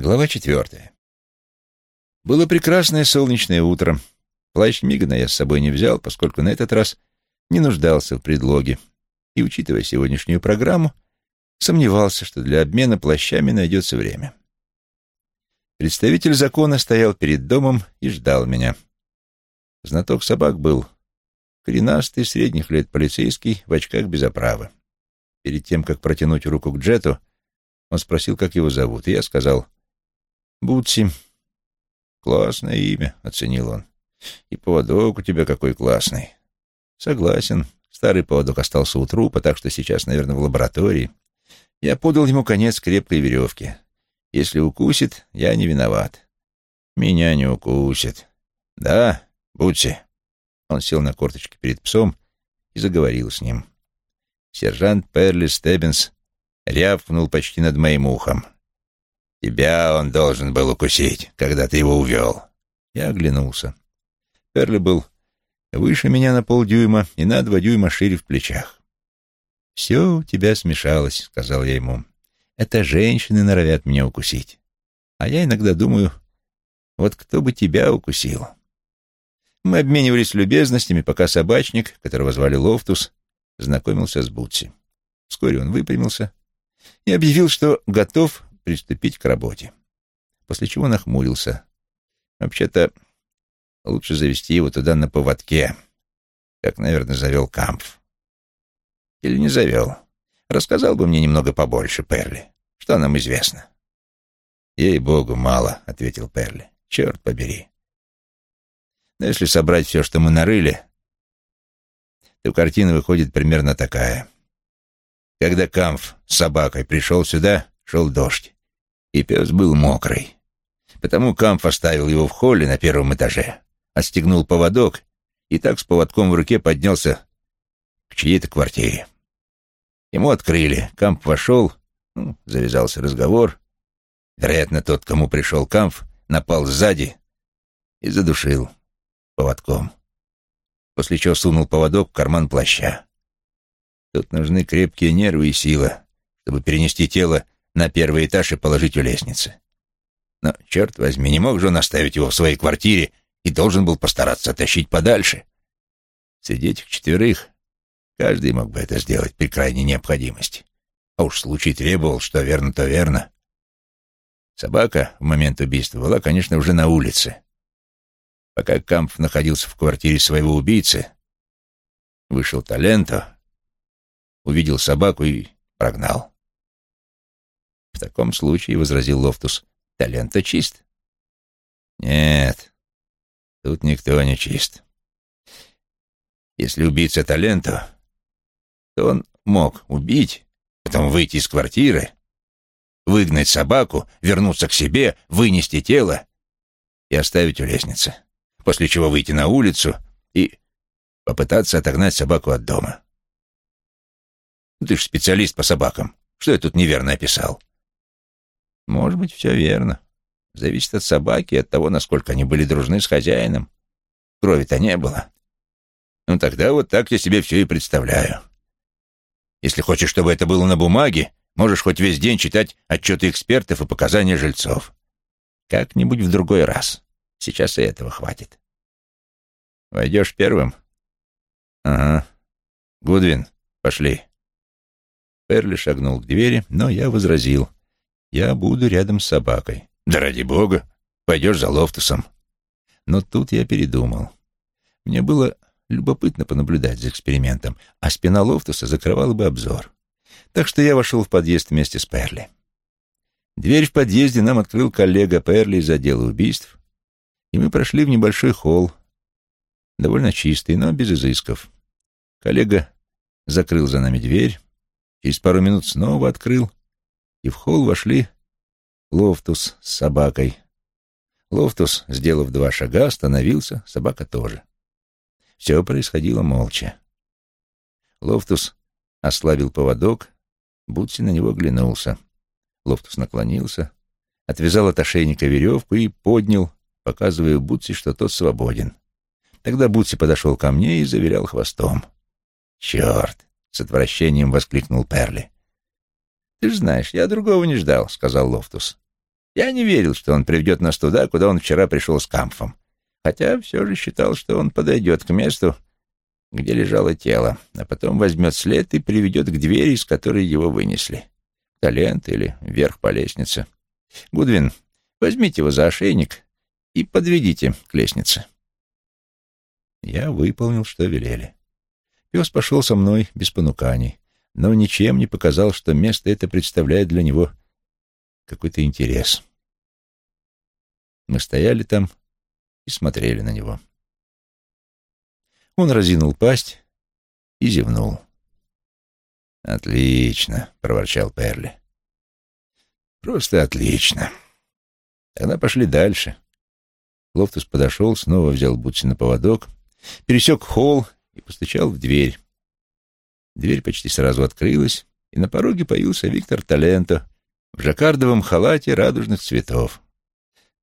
Глава четвертая. Было прекрасное солнечное утро. Плащ Мигана я с собой не взял, поскольку на этот раз не нуждался в предлоге. И, учитывая сегодняшнюю программу, сомневался, что для обмена плащами найдется время. Представитель закона стоял перед домом и ждал меня. Знаток собак был коренастый, средних лет полицейский, в очках без оправы. Перед тем, как протянуть руку к Джету, он спросил, как его зовут, и я сказал «Бутси». «Классное имя», — оценил он. «И поводок у тебя какой классный». «Согласен. Старый поводок остался у трупа, так что сейчас, наверное, в лаборатории. Я подал ему конец крепкой веревки. Если укусит, я не виноват». «Меня не укусит». «Да, Бутси». Он сел на корточки перед псом и заговорил с ним. Сержант Перли Стеббинс рявкнул почти над моим ухом. «Тебя он должен был укусить, когда ты его увел». Я оглянулся. Перли был выше меня на полдюйма и на два дюйма шире в плечах. «Все у тебя смешалось», — сказал я ему. «Это женщины норовят меня укусить. А я иногда думаю, вот кто бы тебя укусил?» Мы обменивались любезностями, пока собачник, которого звали Лофтус, знакомился с Бутси. Вскоре он выпрямился и объявил, что готов приступить к работе. После чего нахмурился. Вообще-то, лучше завести его туда на поводке, как, наверное, завел Кампф. Или не завел. Рассказал бы мне немного побольше, Перли. Что нам известно? «Ей-богу, мало», — ответил Перли. «Черт побери». Но если собрать все, что мы нарыли, то картина выходит примерно такая. Когда Камф с собакой пришел сюда, шел дождь, и пес был мокрый. Потому Камф оставил его в холле на первом этаже, отстегнул поводок и так с поводком в руке поднялся к чьей-то квартире. Ему открыли, Камф вошел, ну, завязался разговор. Вероятно, тот, кому пришел Камф, напал сзади и задушил поводком после чего сунул поводок в карман плаща. Тут нужны крепкие нервы и сила, чтобы перенести тело на первый этаж и положить у лестницы. Но, черт возьми, не мог же он оставить его в своей квартире и должен был постараться тащить подальше. Среди этих четверых каждый мог бы это сделать при крайней необходимости. А уж случай требовал, что верно, то верно. Собака в момент убийства была, конечно, уже на улице. Пока Кампф находился в квартире своего убийцы, вышел Таленто, увидел собаку и прогнал. В таком случае, — возразил Лофтус, — Таленто чист. Нет, тут никто не чист. Если убийца Таленто, то он мог убить, потом выйти из квартиры, выгнать собаку, вернуться к себе, вынести тело и оставить у лестницы после чего выйти на улицу и попытаться отогнать собаку от дома. Ты же специалист по собакам. Что я тут неверно описал? Может быть, все верно. Зависит от собаки от того, насколько они были дружны с хозяином. Крови-то не было. Ну тогда вот так я себе все и представляю. Если хочешь, чтобы это было на бумаге, можешь хоть весь день читать отчеты экспертов и показания жильцов. Как-нибудь в другой раз. Сейчас и этого хватит. Войдешь первым? Ага. Гудвин, пошли. Перли шагнул к двери, но я возразил. Я буду рядом с собакой. Да ради бога, пойдешь за Лофтусом. Но тут я передумал. Мне было любопытно понаблюдать за экспериментом, а спина Лофтуса закрывала бы обзор. Так что я вошел в подъезд вместе с Перли. Дверь в подъезде нам открыл коллега Перли из отдела убийств, и мы прошли в небольшой холл, довольно чистый, но без изысков. Коллега закрыл за нами дверь, через пару минут снова открыл, и в холл вошли Лофтус с собакой. Лофтус, сделав два шага, остановился, собака тоже. Все происходило молча. Лофтус ослабил поводок, Бутси на него оглянулся. Лофтус наклонился, отвязал от ошейника веревку и поднял, показывая Бутси, что тот свободен. Тогда Бутси подошел ко мне и завилял хвостом. «Черт!» — с отвращением воскликнул Перли. «Ты же знаешь, я другого не ждал», — сказал Лофтус. Я не верил, что он приведет нас туда, куда он вчера пришел с Кампфом. Хотя все же считал, что он подойдет к месту, где лежало тело, а потом возьмет след и приведет к двери, из которой его вынесли. Таленто или вверх по лестнице. Гудвин, возьмите его за ошейник и подведите к лестнице. Я выполнил, что велели. Пес пошел со мной без понуканий, но ничем не показал, что место это представляет для него какой-то интерес. Мы стояли там и смотрели на него. Он разинул пасть и зевнул. «Отлично», — проворчал Перли. «Просто отлично. Тогда пошли дальше». Лофтус подошел, снова взял Бутси на поводок, пересек холл и постучал в дверь. Дверь почти сразу открылась, и на пороге появился Виктор Таленто в жаккардовом халате радужных цветов.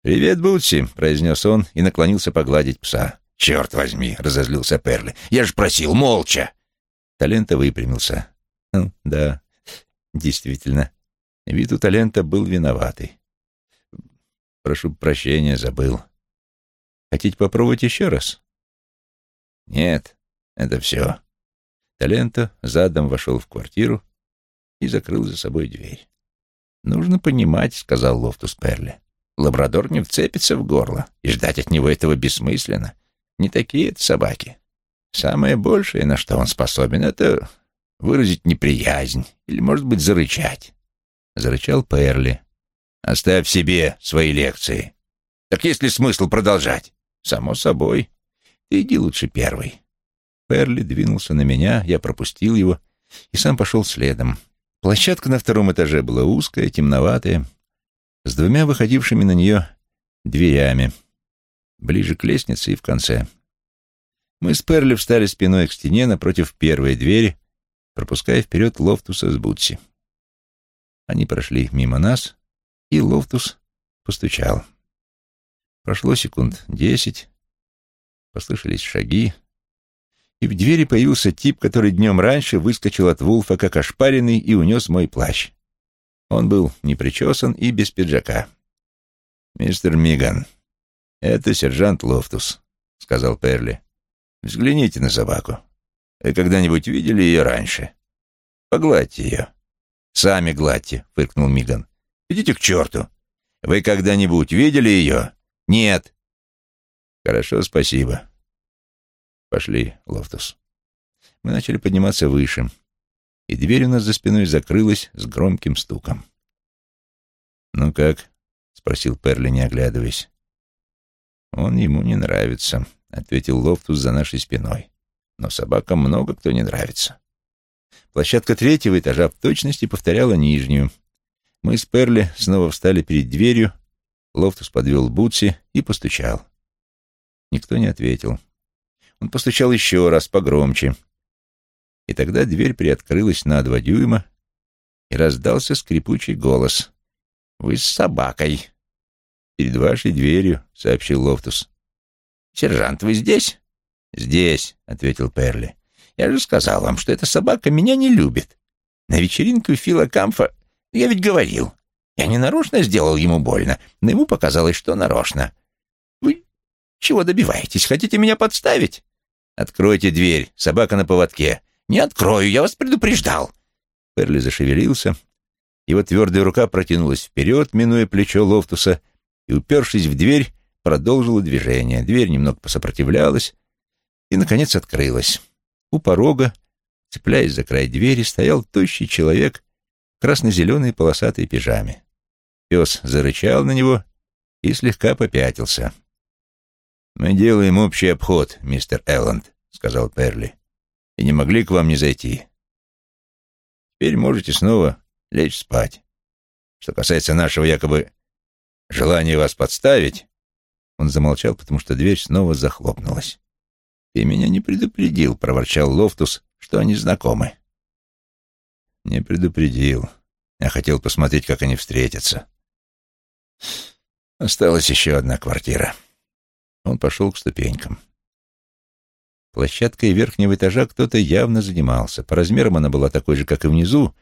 «Привет, Бутси», — произнес он и наклонился погладить пса. «Черт возьми!» — разозлился Перли. «Я же просил, молча!» Таленто выпрямился. «Ну, да, действительно, вид у Таленто был виноватый. Прошу прощения, забыл. Хотите попробовать еще раз?» «Нет, это все». Таленто задом вошел в квартиру и закрыл за собой дверь. «Нужно понимать», — сказал Лофтус Перли. «Лабрадор не вцепится в горло, и ждать от него этого бессмысленно. Не такие это собаки. Самое большее, на что он способен, это выразить неприязнь или, может быть, зарычать». Зарычал Перли. «Оставь себе свои лекции. Так есть ли смысл продолжать?» «Само собой. Ты иди лучше первый». Перли двинулся на меня, я пропустил его и сам пошел следом. Площадка на втором этаже была узкая, темноватая, с двумя выходившими на нее дверями, ближе к лестнице и в конце. Мы с Перли встали спиной к стене напротив первой двери, пропуская вперед Лофтуса с Бутси. Они прошли мимо нас, и Лофтус постучал. Прошло секунд десять, послышались шаги, и в двери появился тип, который днем раньше выскочил от Вулфа как ошпаренный и унес мой плащ. Он был непричесан и без пиджака. «Мистер Миган, это сержант Лофтус», — сказал Перли. «Взгляните на собаку. Вы когда-нибудь видели ее раньше? Погладьте ее». «Сами гладьте», — фыркнул Миган. «Идите к черту. Вы когда-нибудь видели ее?» «Нет». «Хорошо, спасибо. «Пошли, Лофтус». Мы начали подниматься выше, и дверь у нас за спиной закрылась с громким стуком. «Ну как?» — спросил Перли, не оглядываясь. «Он ему не нравится», — ответил Лофтус за нашей спиной. «Но собакам много кто не нравится». Площадка третьего этажа в точности повторяла нижнюю. Мы с Перли снова встали перед дверью, Лофтус подвел Бутси и постучал. Никто не ответил. Он постучал еще раз погромче. И тогда дверь приоткрылась на два дюйма, и раздался скрипучий голос. «Вы с собакой». «Перед вашей дверью», — сообщил Лофтус. «Сержант, вы здесь?» «Здесь», — ответил Перли. «Я же сказал вам, что эта собака меня не любит. На вечеринку Фила Камфа я ведь говорил. Я не нарочно сделал ему больно, но ему показалось, что нарочно. Вы чего добиваетесь? Хотите меня подставить?» «Откройте дверь, собака на поводке». «Не открою, я вас предупреждал». Перли зашевелился. Его твердая рука протянулась вперед, минуя плечо Лофтуса, и, упершись в дверь, продолжила движение. Дверь немного посопротивлялась и, наконец, открылась. У порога, цепляясь за край двери, стоял тощий человек в красно-зеленой полосатой пижаме. Пес зарычал на него и слегка попятился. «Мы делаем общий обход, мистер Элланд», — сказал Перли. «И не могли к вам не зайти. Теперь можете снова лечь спать. Что касается нашего якобы желания вас подставить...» Он замолчал, потому что дверь снова захлопнулась. «Ты меня не предупредил», — проворчал Лофтус, — «что они знакомы». «Не предупредил. Я хотел посмотреть, как они встретятся. Осталась еще одна квартира». Он пошел к ступенькам. Площадкой верхнего этажа кто-то явно занимался. По размерам она была такой же, как и внизу,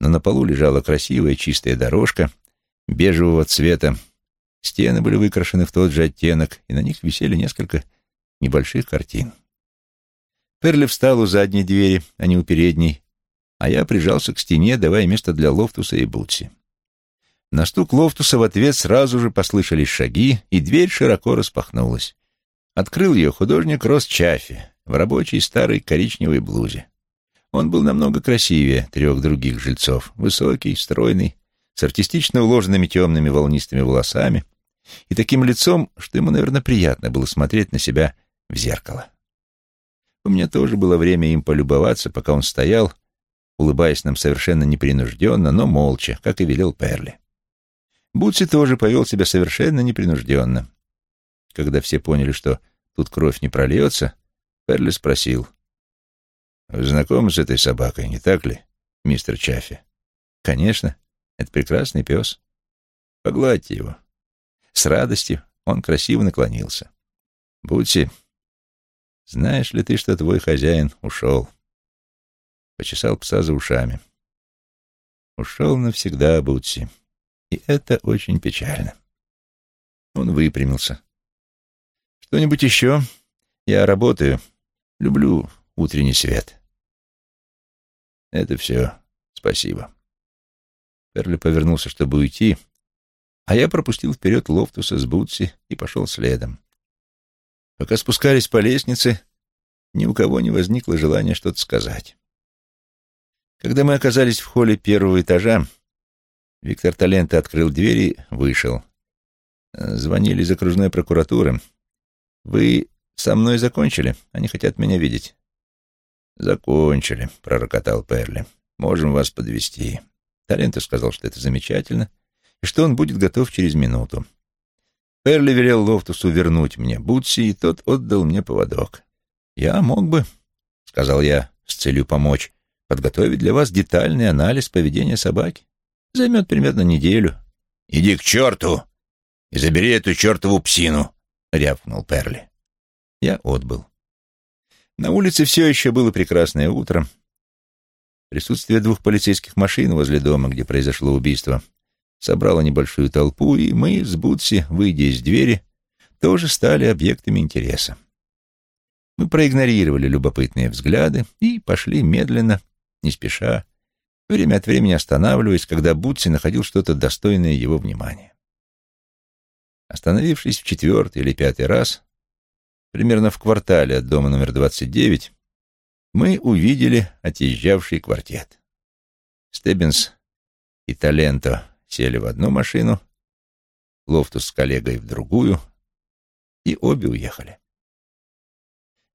но на полу лежала красивая чистая дорожка, бежевого цвета. Стены были выкрашены в тот же оттенок, и на них висели несколько небольших картин. Перли встал у задней двери, а не у передней, а я прижался к стене, давая место для Лофтуса и Бутси. На стук Лофтуса в ответ сразу же послышались шаги, и дверь широко распахнулась. Открыл ее художник Рос Чаффи в рабочей старой коричневой блузе. Он был намного красивее трех других жильцов, высокий, стройный, с артистично уложенными темными волнистыми волосами и таким лицом, что ему, наверное, приятно было смотреть на себя в зеркало. У меня тоже было время им полюбоваться, пока он стоял, улыбаясь нам совершенно непринужденно, но молча, как и велел Перли. Бутси тоже повел себя совершенно непринужденно. Когда все поняли, что тут кровь не прольется, Перли спросил. «Вы знакомы с этой собакой, не так ли, мистер Чаффи?» «Конечно. Это прекрасный пес. Погладьте его». С радостью он красиво наклонился. «Бутси, знаешь ли ты, что твой хозяин ушел?» Почесал пса за ушами. «Ушел навсегда, Бутси, и это очень печально». Он выпрямился. «Что-нибудь еще? Я работаю. Люблю утренний свет». Это все. Спасибо. Перли повернулся, чтобы уйти, а я пропустил вперед Лофтуса с Бутси и пошел следом. Пока спускались по лестнице, ни у кого не возникло желания что-то сказать. Когда мы оказались в холле первого этажа, Виктор Таленто открыл дверь и вышел. Звонили из окружной прокуратуры. «Вы со мной закончили? Они хотят меня видеть». «Закончили», — пророкотал Перли. «Можем вас подвести. Таленто сказал, что это замечательно, и что он будет готов через минуту. Перли велел Лофтусу вернуть мне Бутси, и тот отдал мне поводок. «Я мог бы», — сказал я с целью помочь, — «подготовить для вас детальный анализ поведения собаки. Займет примерно неделю». «Иди к черту и забери эту чертову псину», — рявкнул Перли. Я отбыл. На улице все еще было прекрасное утро. Присутствие двух полицейских машин возле дома, где произошло убийство, собрало небольшую толпу, и мы с Бутси, выйдя из двери, тоже стали объектами интереса. Мы проигнорировали любопытные взгляды и пошли медленно, не спеша, время от времени останавливаясь, когда Бутси находил что-то достойное его внимания. Остановившись в четвертый или пятый раз, примерно в квартале от дома номер 29, мы увидели отъезжавший квартет. Стеббинс и Таленто сели в одну машину, Лофтус с коллегой в другую, и обе уехали.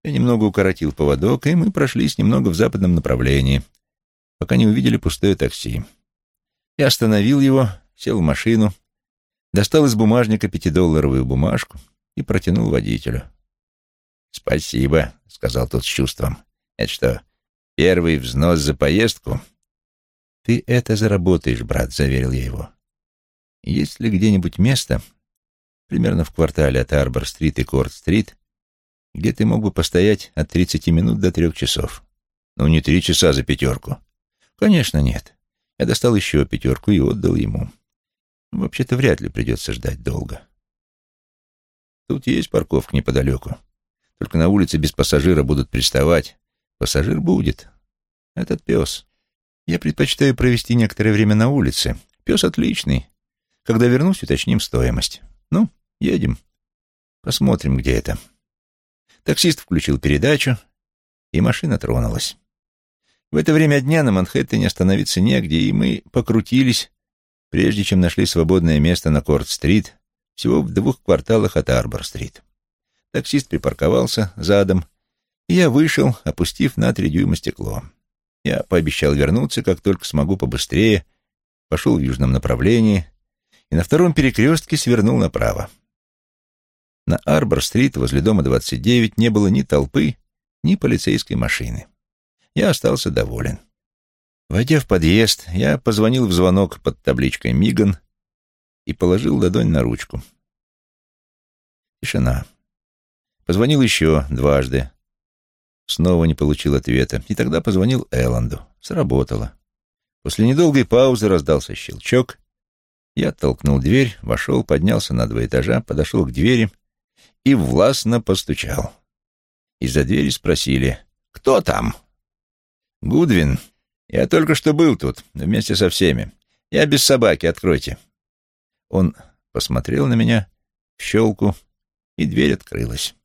Я немного укоротил поводок, и мы прошлись немного в западном направлении, пока не увидели пустое такси. Я остановил его, сел в машину, достал из бумажника пятидолларовую бумажку и протянул водителю. «Спасибо», — сказал тот с чувством. «Это что, первый взнос за поездку?» «Ты это заработаешь, брат», — заверил я его. «Есть ли где-нибудь место, примерно в квартале от Арбор-стрит и Корт-стрит, где ты мог бы постоять от тридцати минут до трех часов?» «Ну, не три часа за пятерку». «Конечно, нет. Я достал еще пятерку и отдал ему. Вообще-то вряд ли придется ждать долго. Тут есть парковка неподалеку. Только на улице без пассажира будут приставать. Пассажир будет. Этот пес. Я предпочитаю провести некоторое время на улице. Пес отличный. Когда вернусь, уточним стоимость. Ну, едем. Посмотрим, где это. Таксист включил передачу, и машина тронулась. В это время дня на Манхэттене остановиться негде, и мы покрутились, прежде чем нашли свободное место на Корт-стрит, всего в двух кварталах от Арбор-стрит. Таксист припарковался задом, и я вышел, опустив на три дюйма стекло. Я пообещал вернуться, как только смогу побыстрее, пошел в южном направлении и на втором перекрестке свернул направо. На Арбор-стрит возле дома 29 не было ни толпы, ни полицейской машины. Я остался доволен. Войдя в подъезд, я позвонил в звонок под табличкой «Миган» и положил ладонь на ручку. Тишина. Позвонил еще дважды. Снова не получил ответа. И тогда позвонил Элланду. Сработало. После недолгой паузы раздался щелчок, Я толкнул дверь, вошел, поднялся на два этажа, подошел к двери и властно постучал. Из-за двери спросили «Кто там?» «Гудвин. Я только что был тут, вместе со всеми. Я без собаки, откройте». Он посмотрел на меня в щелку, и дверь открылась.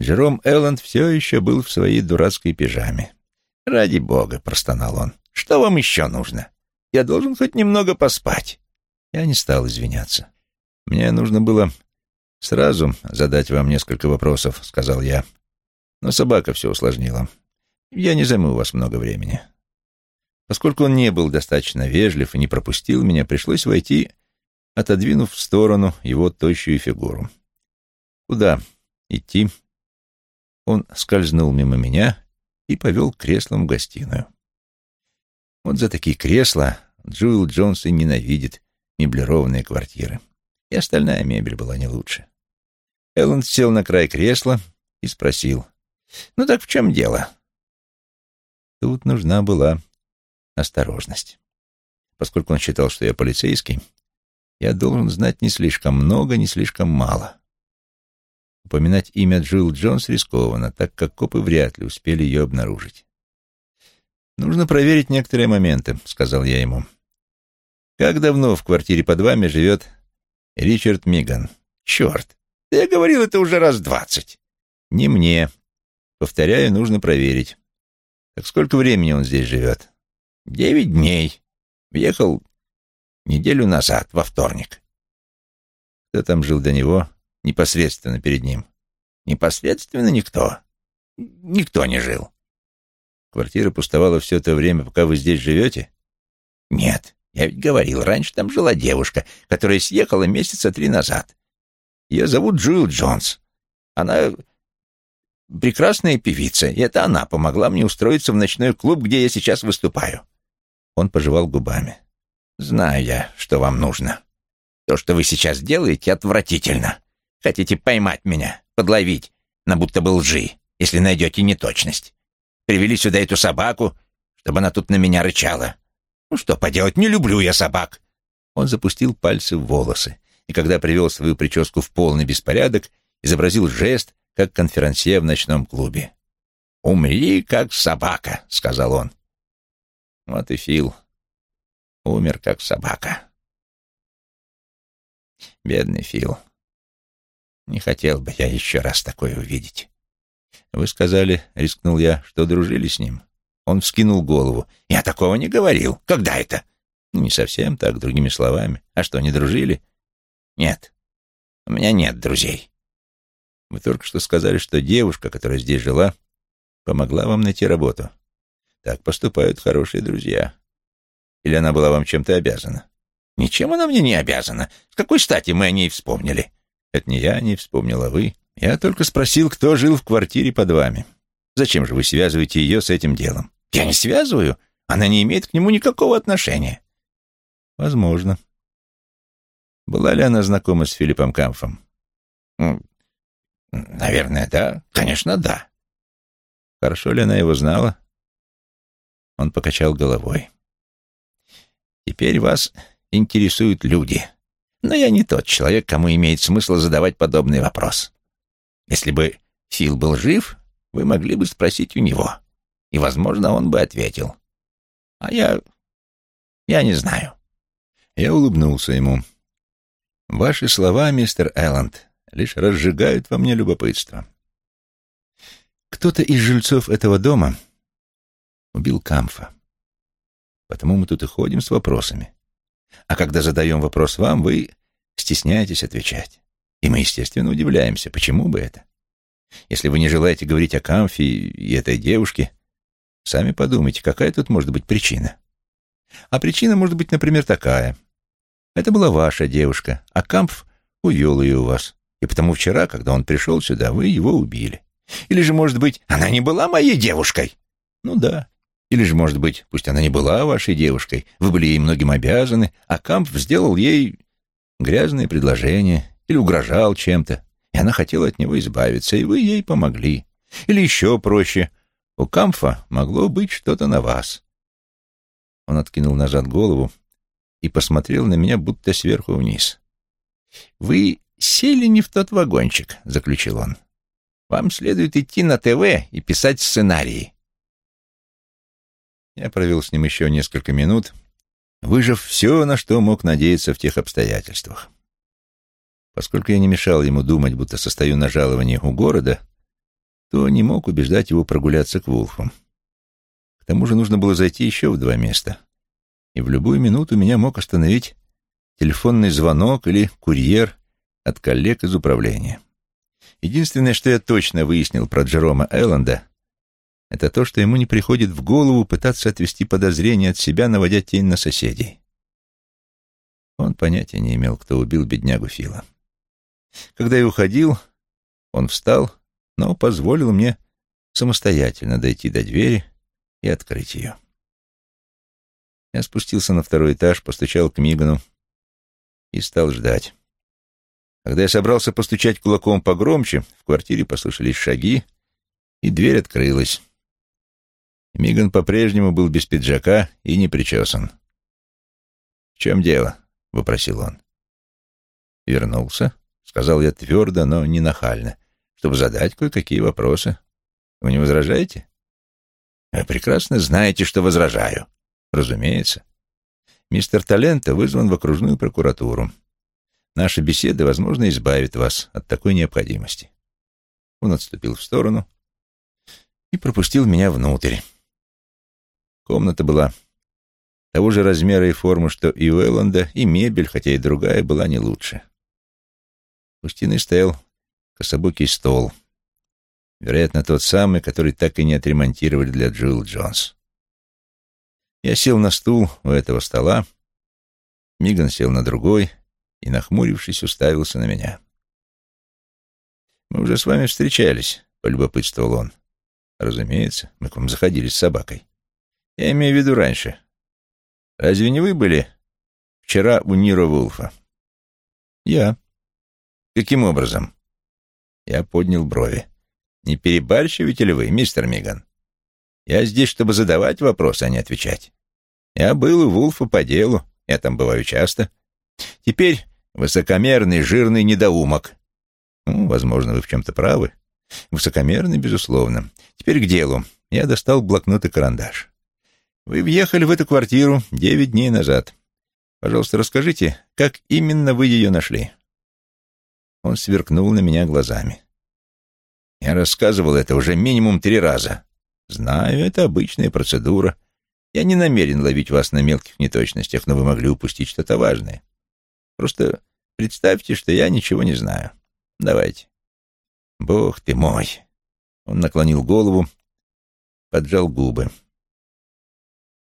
Джером Элленд все еще был в своей дурацкой пижаме. «Ради бога», — простонал он, — «что вам еще нужно? Я должен хоть немного поспать». Я не стал извиняться. «Мне нужно было сразу задать вам несколько вопросов», — сказал я. «Но собака все усложнила. Я не займу у вас много времени». Поскольку он не был достаточно вежлив и не пропустил меня, пришлось войти, отодвинув в сторону его тощую фигуру. Куда идти? Он скользнул мимо меня и повел креслом в гостиную. Вот за такие кресла Джуэл Джонс и ненавидит меблированные квартиры. И остальная мебель была не лучше. Эллен сел на край кресла и спросил, «Ну так в чем дело?» Тут нужна была осторожность. Поскольку он считал, что я полицейский, я должен знать не слишком много, не слишком мало. Упоминать имя Джилл Джонс рискованно, так как копы вряд ли успели ее обнаружить. «Нужно проверить некоторые моменты», — сказал я ему. «Как давно в квартире под вами живет Ричард Миган?» «Черт! я говорил это уже раз двадцать». «Не мне. Повторяю, нужно проверить. Так сколько времени он здесь живет?» «Девять дней. Въехал неделю назад, во вторник». «Кто там жил до него?» непосредственно перед ним. Непосредственно никто. Никто не жил. Квартира пустовала все то время, пока вы здесь живете? Нет, я ведь говорил, раньше там жила девушка, которая съехала месяца три назад. Ее зовут Джуэл Джонс. Она прекрасная певица, и это она помогла мне устроиться в ночной клуб, где я сейчас выступаю. Он пожевал губами. Знаю я, что вам нужно. То, что вы сейчас делаете, отвратительно. Хотите поймать меня, подловить, на будто бы лжи, если найдете неточность. Привели сюда эту собаку, чтобы она тут на меня рычала. Ну что поделать, не люблю я собак. Он запустил пальцы в волосы, и когда привел свою прическу в полный беспорядок, изобразил жест, как конферансье в ночном клубе. «Умри, как собака», — сказал он. Вот и Фил умер, как собака. Бедный Фил. Не хотел бы я еще раз такое увидеть. Вы сказали, рискнул я, что дружили с ним. Он вскинул голову. Я такого не говорил. Когда это? Не совсем так, другими словами. А что, не дружили? Нет. У меня нет друзей. Вы только что сказали, что девушка, которая здесь жила, помогла вам найти работу. Так поступают хорошие друзья. Или она была вам чем-то обязана? Ничем она мне не обязана. С какой стати мы о ней вспомнили? Это не я не вспомнила вы. Я только спросил, кто жил в квартире под вами. Зачем же вы связываете ее с этим делом? Я не связываю. Она не имеет к нему никакого отношения. Возможно. Была ли она знакома с Филиппом Камфом? Наверное, да. Конечно, да. Хорошо ли она его знала? Он покачал головой. Теперь вас интересуют люди. Но я не тот человек, кому имеет смысл задавать подобный вопрос. Если бы Фил был жив, вы могли бы спросить у него, и, возможно, он бы ответил. А я... я не знаю. Я улыбнулся ему. Ваши слова, мистер Элленд, лишь разжигают во мне любопытство. Кто-то из жильцов этого дома убил Камфа. Потому мы тут и ходим с вопросами. А когда задаем вопрос вам, вы стесняетесь отвечать. И мы, естественно, удивляемся, почему бы это? Если вы не желаете говорить о Камфе и этой девушке, сами подумайте, какая тут может быть причина. А причина может быть, например, такая. Это была ваша девушка, а Камф увел ее у вас. И потому вчера, когда он пришел сюда, вы его убили. Или же, может быть, она не была моей девушкой? Ну да. Или же, может быть, пусть она не была вашей девушкой, вы были ей многим обязаны, а Камп сделал ей грязное предложение или угрожал чем-то, и она хотела от него избавиться, и вы ей помогли. Или еще проще, у Камфа могло быть что-то на вас. Он откинул назад голову, и посмотрел на меня будто сверху вниз. «Вы сели не в тот вагончик», — заключил он. «Вам следует идти на ТВ и писать сценарии». Я провел с ним еще несколько минут, выжив все, на что мог надеяться в тех обстоятельствах. Поскольку я не мешал ему думать, будто состою на жаловании у города, то не мог убеждать его прогуляться к Вулфу. К тому же нужно было зайти еще в два места, и в любую минуту меня мог остановить телефонный звонок или курьер от коллег из управления. Единственное, что я точно выяснил про Джерома Элленда, это то, что ему не приходит в голову пытаться отвести подозрения от себя, наводя тень на соседей. Он понятия не имел, кто убил беднягу Фила. Когда я уходил, он встал, но позволил мне самостоятельно дойти до двери и открыть ее. Я спустился на второй этаж, постучал к Мигану и стал ждать. Когда я собрался постучать кулаком погромче, в квартире послышались шаги, и дверь открылась. Миган по-прежнему был без пиджака и не причесан. «В чем дело?» — вопросил он. «Вернулся», — сказал я твердо, но не нахально, чтобы задать кое-какие вопросы. «Вы не возражаете?» «Вы прекрасно знаете, что возражаю». «Разумеется. Мистер Талента вызван в окружную прокуратуру. Наша беседа, возможно, избавит вас от такой необходимости». Он отступил в сторону и пропустил меня внутрь. Комната была того же размера и формы, что и у Элланда, и мебель, хотя и другая, была не лучше. У стены стоял кособокий стол, вероятно, тот самый, который так и не отремонтировали для Джилл Джонс. Я сел на стул у этого стола, Миган сел на другой и, нахмурившись, уставился на меня. «Мы уже с вами встречались», — полюбопытствовал он. «Разумеется, мы к вам заходили с собакой». Я имею в виду раньше. Разве не вы были вчера у Ниро Вулфа? Я. Каким образом? Я поднял брови. Не перебарщиваете ли вы, мистер Миган? Я здесь, чтобы задавать вопросы, а не отвечать. Я был у Вулфа по делу, я там бываю часто. Теперь высокомерный, жирный недоумок. Ну, возможно, вы в чем-то правы. Высокомерный, безусловно. Теперь к делу. Я достал блокнот и карандаш. Вы въехали в эту квартиру девять дней назад. Пожалуйста, расскажите, как именно вы ее нашли?» Он сверкнул на меня глазами. «Я рассказывал это уже минимум три раза. Знаю, это обычная процедура. Я не намерен ловить вас на мелких неточностях, но вы могли упустить что-то важное. Просто представьте, что я ничего не знаю. Давайте». «Бог ты мой!» Он наклонил голову, поджал губы.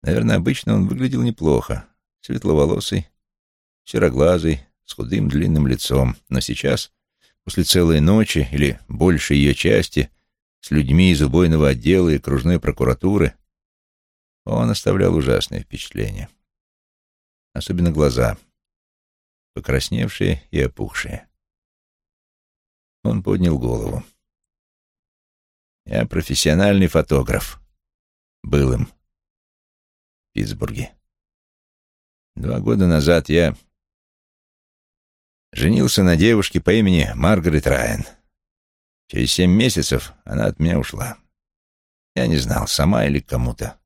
Наверное, обычно он выглядел неплохо. Светловолосый, сероглазый, с худым длинным лицом. Но сейчас, после целой ночи или большей ее части, с людьми из убойного отдела и кружной прокуратуры, он оставлял ужасное впечатление. Особенно глаза, покрасневшие и опухшие. Он поднял голову. «Я профессиональный фотограф. Был им. Питтсбурге. Два года назад я женился на девушке по имени Маргарет Райан. Через семь месяцев она от меня ушла. Я не знал, сама или кому-то.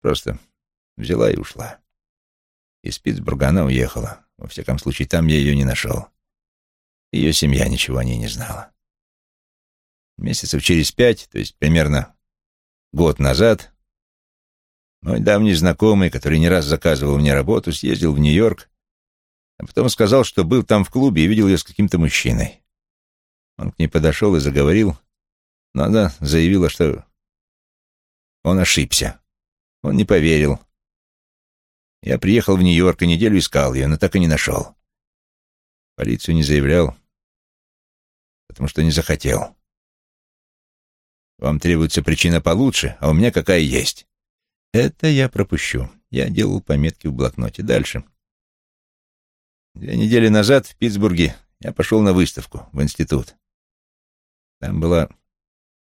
Просто взяла и ушла. Из Питтсбурга она уехала. Во всяком случае, там я ее не нашел. Ее семья ничего о ней не знала. Месяцев через пять, то есть примерно год назад, мой давний знакомый, который не раз заказывал мне работу, съездил в Нью-Йорк, а потом сказал, что был там в клубе и видел ее с каким-то мужчиной. Он к ней подошел и заговорил, но она заявила, что он ошибся. Он не поверил. Я приехал в Нью-Йорк и неделю искал ее, но так и не нашел. Полицию не заявлял, потому что не захотел. Вам требуется причина получше, а у меня какая есть. Это я пропущу. Я делал пометки в блокноте. Дальше. Две недели назад в Питтсбурге я пошел на выставку в институт. Там была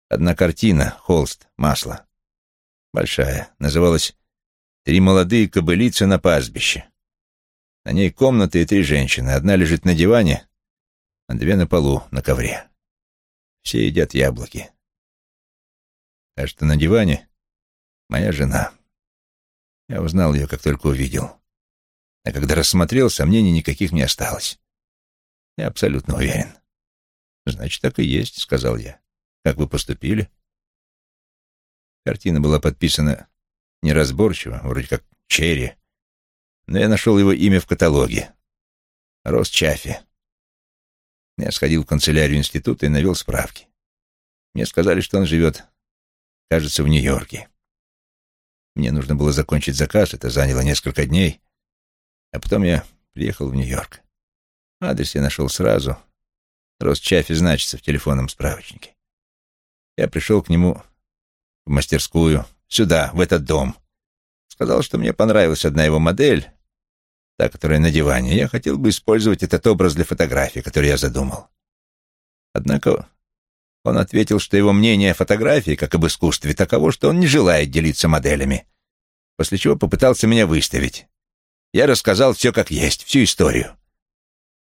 одна картина, холст, масло. Большая. Называлась Три молодые кобылицы на пастбище. На ней комната и три женщины. Одна лежит на диване, а две на полу, на ковре. Все едят яблоки. Кажется, на диване моя жена. Я узнал ее, как только увидел. А когда рассмотрел, сомнений никаких не осталось. Я абсолютно уверен. «Значит, так и есть», — сказал я. «Как вы поступили?» Картина была подписана неразборчиво, вроде как Черри, но я нашел его имя в каталоге. Рос Чаффи. Я сходил в канцелярию института и навел справки. Мне сказали, что он живет, кажется, в Нью-Йорке. Мне нужно было закончить заказ, это заняло несколько дней, а потом я приехал в Нью-Йорк. Адрес я нашел сразу. Рос Чаффи значится в телефонном справочнике. Я пришел к нему в мастерскую, сюда, в этот дом. Сказал, что мне понравилась одна его модель, та, которая на диване. Я хотел бы использовать этот образ для фотографии, который я задумал. Однако он ответил, что его мнение о фотографии, как об искусстве, таково, что он не желает делиться моделями, после чего попытался меня выставить. Я рассказал все как есть, всю историю.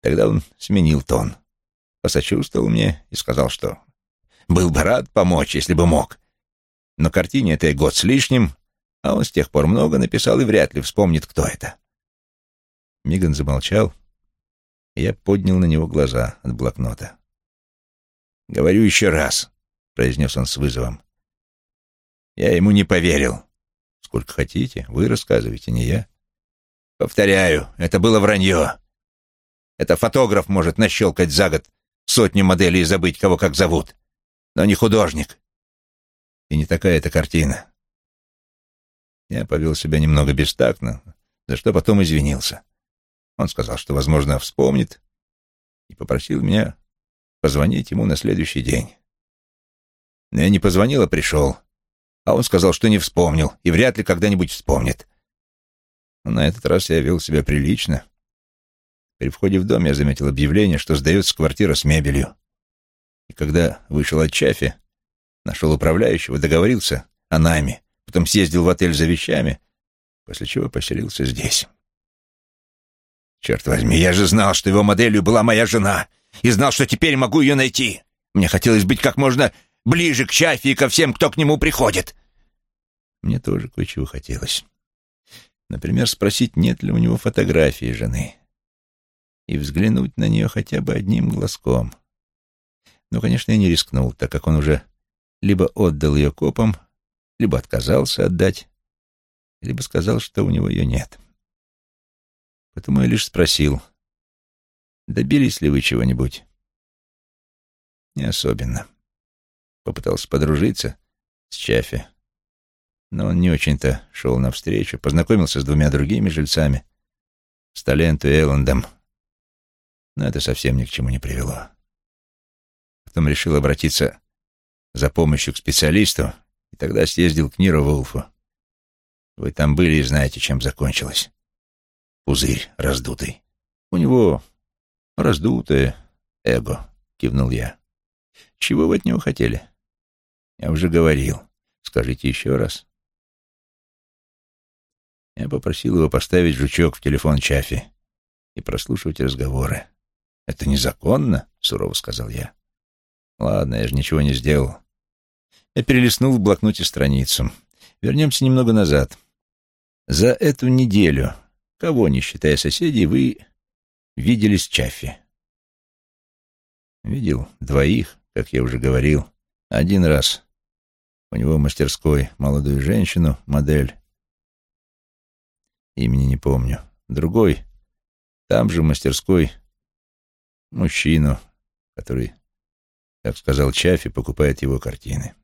Тогда он сменил тон, посочувствовал мне и сказал, что был бы рад помочь, если бы мог. Но картине этой год с лишним, а он с тех пор много написал и вряд ли вспомнит, кто это. Миган замолчал, и я поднял на него глаза от блокнота. «Говорю еще раз», — произнес он с вызовом. «Я ему не поверил. Сколько хотите, вы рассказывайте, не я. Повторяю, это было вранье. Это фотограф может нащелкать за год сотни моделей и забыть, кого как зовут, но не художник. И не такая эта картина. Я повел себя немного бестактно, за что потом извинился. Он сказал, что, возможно, вспомнит, и попросил меня позвонить ему на следующий день. Но я не позвонил, а пришел. А он сказал, что не вспомнил и вряд ли когда-нибудь вспомнит. Но на этот раз я вел себя прилично. При входе в дом я заметил объявление, что сдается квартира с мебелью. И когда вышел от Чафи, нашел управляющего, договорился о найме, потом съездил в отель за вещами, после чего поселился здесь. Черт возьми, я же знал, что его моделью была моя жена, и знал, что теперь могу ее найти. Мне хотелось быть как можно ближе к Чафи и ко всем, кто к нему приходит. Мне тоже кое-чего хотелось. Например, спросить, нет ли у него фотографии жены, и взглянуть на нее хотя бы одним глазком. Но, конечно, я не рискнул, так как он уже либо отдал ее копам, либо отказался отдать, либо сказал, что у него ее нет. Поэтому я лишь спросил, добились ли вы чего-нибудь? Не особенно. Попытался подружиться с Чаффи, но он не очень-то шел навстречу, познакомился с двумя другими жильцами, с Таленту и Эллендом, но это совсем ни к чему не привело. Потом решил обратиться за помощью к специалисту, и тогда съездил к Ниру Вулфу. Вы там были и знаете, чем закончилось. Пузырь раздутый. У него раздутое эго, кивнул я. Чего вы от него хотели? Я уже говорил. Скажите еще раз. Я попросил его поставить жучок в телефон Чафи и прослушивать разговоры. «Это незаконно?» — сурово сказал я. «Ладно, я же ничего не сделал. Я перелистнул в блокноте страницу. Вернемся немного назад. За эту неделю, кого, не считая соседей, вы видели с Чаффи? Видел двоих, как я уже говорил. Один раз у него в мастерской молодую женщину, модель. Имени не помню. Другой, там же в мастерской, мужчину, который, как сказал Чаффи, покупает его картины.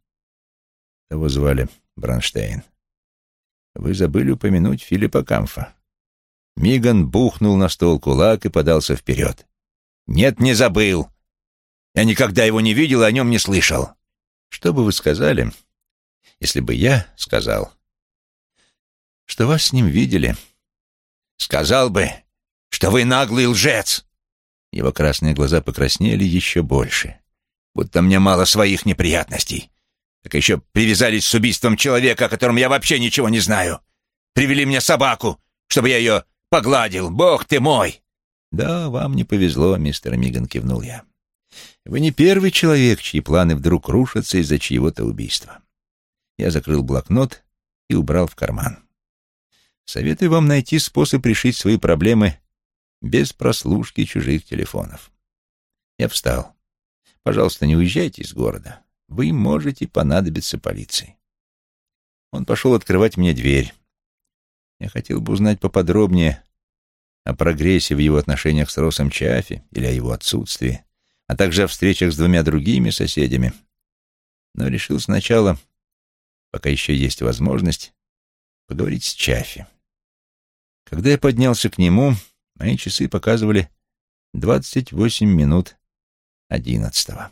Того звали Бронштейн. Вы забыли упомянуть Филиппа Камфа. Миган бухнул на стол кулак и подался вперед. «Нет, не забыл. Я никогда его не видел и о нем не слышал. Что бы вы сказали, если бы я сказал, что вас с ним видели?» «Сказал бы, что вы наглый лжец!» Его красные глаза покраснели еще больше. «Будто мне мало своих неприятностей так еще привязались с убийством человека, о котором я вообще ничего не знаю. Привели мне собаку, чтобы я ее погладил. Бог ты мой!» «Да, вам не повезло, мистер Миган», — кивнул я. «Вы не первый человек, чьи планы вдруг рушатся из-за чьего-то убийства». Я закрыл блокнот и убрал в карман. Советую вам найти способ решить свои проблемы без прослушки чужих телефонов. Я встал. Пожалуйста, не уезжайте из города. Вы можете понадобиться полиции. Он пошел открывать мне дверь. Я хотел бы узнать поподробнее о прогрессе в его отношениях с Росом Чаффи или о его отсутствии, а также о встречах с двумя другими соседями. Но решил сначала, пока еще есть возможность, поговорить с Чаффи. Когда я поднялся к нему, мои часы показывали двадцать восемь минут одиннадцатого.